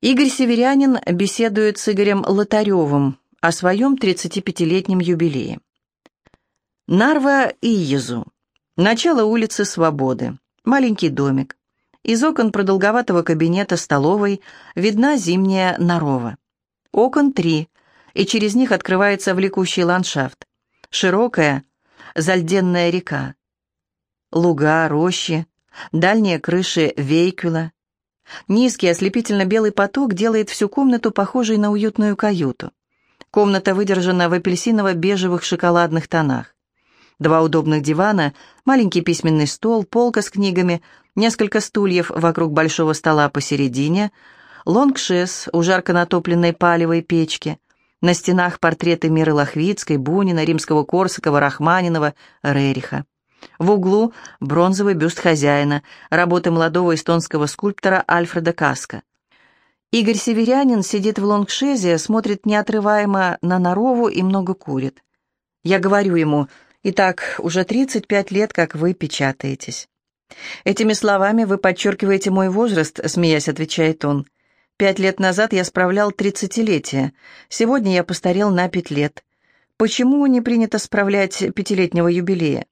Игорь Северянин беседует с Игорем Лотаревым о своем 35-летнем юбилее. Нарва Иезу. Начало улицы Свободы. Маленький домик. Из окон продолговатого кабинета столовой видна зимняя Нарова. Окон три, и через них открывается влекущий ландшафт. Широкая, зальденная река. Луга, рощи, дальние крыши Вейкюла, Низкий ослепительно-белый поток делает всю комнату похожей на уютную каюту. Комната выдержана в апельсиново-бежевых шоколадных тонах. Два удобных дивана, маленький письменный стол, полка с книгами, несколько стульев вокруг большого стола посередине, лонгшес у жарко натопленной палевой печки, на стенах портреты Миры Лохвицкой, Бунина, Римского-Корсакова, Рахманинова, Рериха. В углу бронзовый бюст хозяина, работы молодого эстонского скульптора Альфреда Каска. Игорь Северянин сидит в лонгшезе, смотрит неотрываемо на Нарову и много курит. Я говорю ему, «Итак, уже 35 лет, как вы печатаетесь». «Этими словами вы подчеркиваете мой возраст», — смеясь отвечает он. «Пять лет назад я справлял тридцатилетие. Сегодня я постарел на пять лет. Почему не принято справлять пятилетнего юбилея?»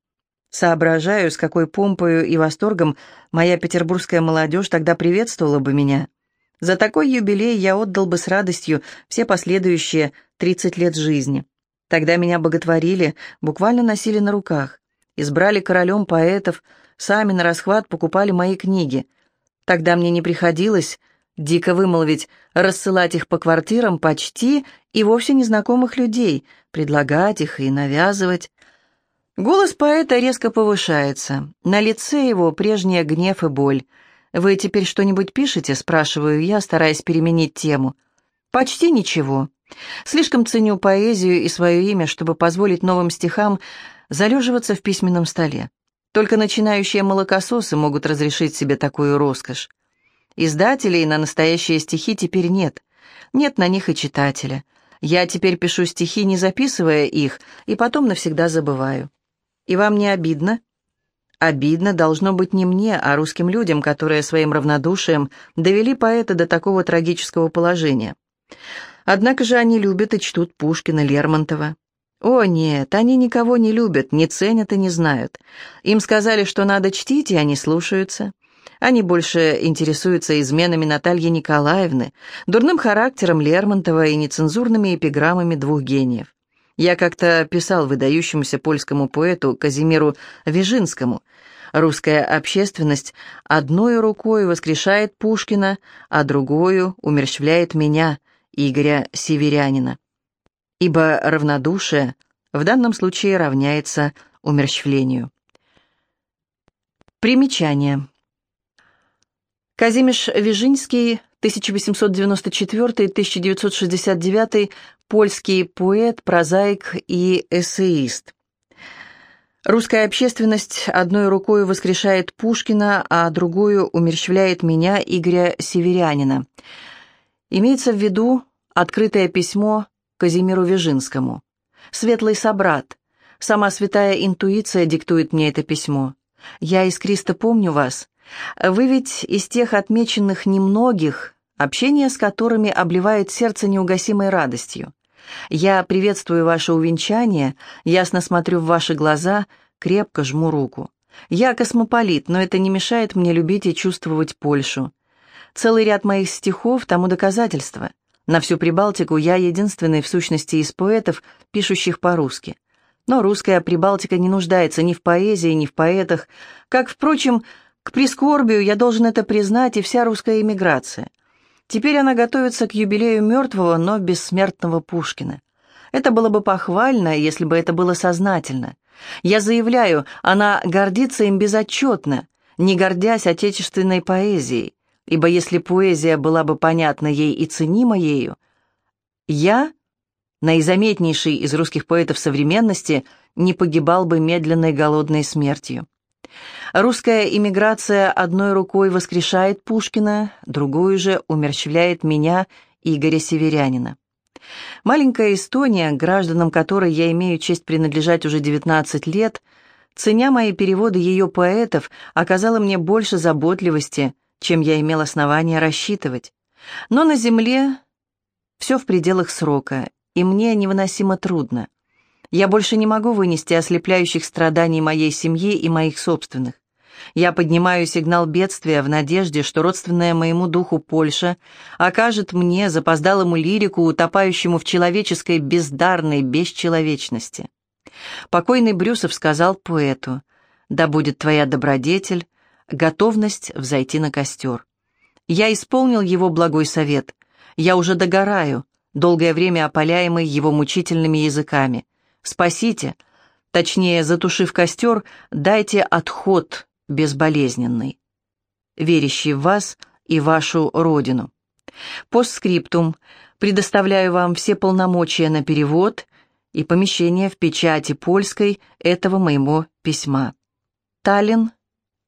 Соображаю, с какой помпою и восторгом моя петербургская молодежь тогда приветствовала бы меня. За такой юбилей я отдал бы с радостью все последующие 30 лет жизни. Тогда меня боготворили, буквально носили на руках, избрали королем поэтов, сами на расхват покупали мои книги. Тогда мне не приходилось, дико вымолвить, рассылать их по квартирам почти и вовсе незнакомых людей, предлагать их и навязывать. Голос поэта резко повышается. На лице его прежняя гнев и боль. «Вы теперь что-нибудь пишете?» — спрашиваю я, стараясь переменить тему. «Почти ничего. Слишком ценю поэзию и свое имя, чтобы позволить новым стихам залеживаться в письменном столе. Только начинающие молокососы могут разрешить себе такую роскошь. Издателей на настоящие стихи теперь нет. Нет на них и читателя. Я теперь пишу стихи, не записывая их, и потом навсегда забываю. И вам не обидно? Обидно должно быть не мне, а русским людям, которые своим равнодушием довели поэта до такого трагического положения. Однако же они любят и чтут Пушкина, Лермонтова. О, нет, они никого не любят, не ценят и не знают. Им сказали, что надо чтить, и они слушаются. Они больше интересуются изменами Натальи Николаевны, дурным характером Лермонтова и нецензурными эпиграммами двух гениев. Я как-то писал выдающемуся польскому поэту Казимиру Вижинскому. Русская общественность одной рукой воскрешает Пушкина, а другую умерщвляет меня, Игоря Северянина. Ибо равнодушие в данном случае равняется умерщвлению. Примечание. Казимиш Вижинский 1894-1969, польский поэт, прозаик и эссеист. Русская общественность одной рукой воскрешает Пушкина, а другую умерщвляет меня, Игоря Северянина. Имеется в виду открытое письмо Казимиру Вежинскому. «Светлый собрат, сама святая интуиция диктует мне это письмо. Я искристо помню вас. Вы ведь из тех отмеченных немногих, общение с которыми обливает сердце неугасимой радостью. Я приветствую ваше увенчание, ясно смотрю в ваши глаза, крепко жму руку. Я космополит, но это не мешает мне любить и чувствовать Польшу. Целый ряд моих стихов тому доказательство. На всю Прибалтику я единственный в сущности из поэтов, пишущих по-русски. Но русская Прибалтика не нуждается ни в поэзии, ни в поэтах. Как, впрочем, к прискорбию я должен это признать и вся русская эмиграция. Теперь она готовится к юбилею мертвого, но бессмертного Пушкина. Это было бы похвально, если бы это было сознательно. Я заявляю, она гордится им безотчетно, не гордясь отечественной поэзией, ибо если поэзия была бы понятна ей и ценима ею, я, наизаметнейший из русских поэтов современности, не погибал бы медленной голодной смертью. Русская иммиграция одной рукой воскрешает Пушкина, другую же умерщвляет меня, Игоря Северянина. Маленькая Эстония, гражданам которой я имею честь принадлежать уже 19 лет, ценя мои переводы ее поэтов, оказала мне больше заботливости, чем я имел основания рассчитывать. Но на земле все в пределах срока, и мне невыносимо трудно. Я больше не могу вынести ослепляющих страданий моей семьи и моих собственных. Я поднимаю сигнал бедствия в надежде, что родственная моему духу Польша окажет мне, запоздалому лирику, утопающему в человеческой бездарной бесчеловечности. Покойный Брюсов сказал поэту, «Да будет твоя добродетель, готовность взойти на костер». Я исполнил его благой совет. Я уже догораю, долгое время опаляемый его мучительными языками. Спасите, точнее, затушив костер, дайте отход безболезненный, верящий в вас и вашу родину. Постскриптум. Предоставляю вам все полномочия на перевод и помещение в печати польской этого моего письма. Таллин,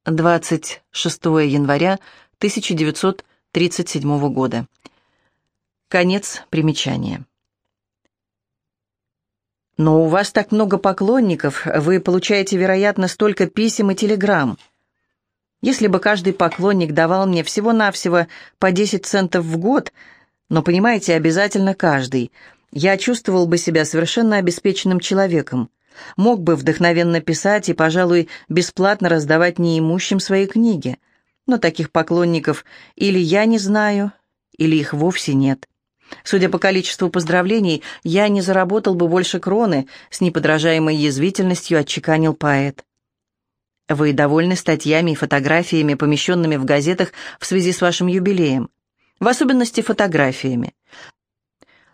26 января 1937 года. Конец примечания. Но у вас так много поклонников, вы получаете, вероятно, столько писем и телеграмм. Если бы каждый поклонник давал мне всего-навсего по 10 центов в год, но, понимаете, обязательно каждый, я чувствовал бы себя совершенно обеспеченным человеком, мог бы вдохновенно писать и, пожалуй, бесплатно раздавать неимущим свои книги. Но таких поклонников или я не знаю, или их вовсе нет. Судя по количеству поздравлений, я не заработал бы больше кроны, с неподражаемой язвительностью отчеканил поэт. Вы довольны статьями и фотографиями, помещенными в газетах в связи с вашим юбилеем? В особенности фотографиями.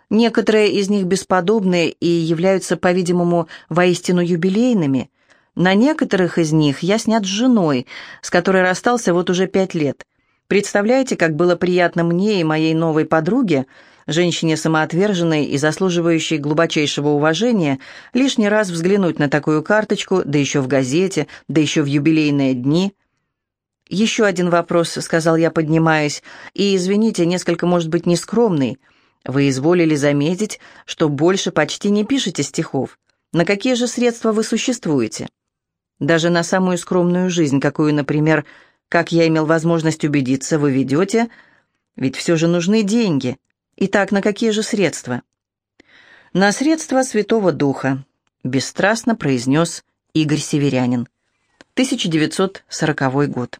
Некоторые из них бесподобны и являются, по-видимому, воистину юбилейными. На некоторых из них я снят с женой, с которой расстался вот уже пять лет. Представляете, как было приятно мне и моей новой подруге женщине самоотверженной и заслуживающей глубочайшего уважения, лишний раз взглянуть на такую карточку, да еще в газете, да еще в юбилейные дни. «Еще один вопрос», — сказал я, поднимаясь, «и, извините, несколько, может быть, нескромный. Вы изволили заметить, что больше почти не пишете стихов. На какие же средства вы существуете? Даже на самую скромную жизнь, какую, например, как я имел возможность убедиться, вы ведете, ведь все же нужны деньги. Итак, на какие же средства? На средства Святого Духа, бесстрастно произнес Игорь Северянин. 1940 год.